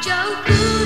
就不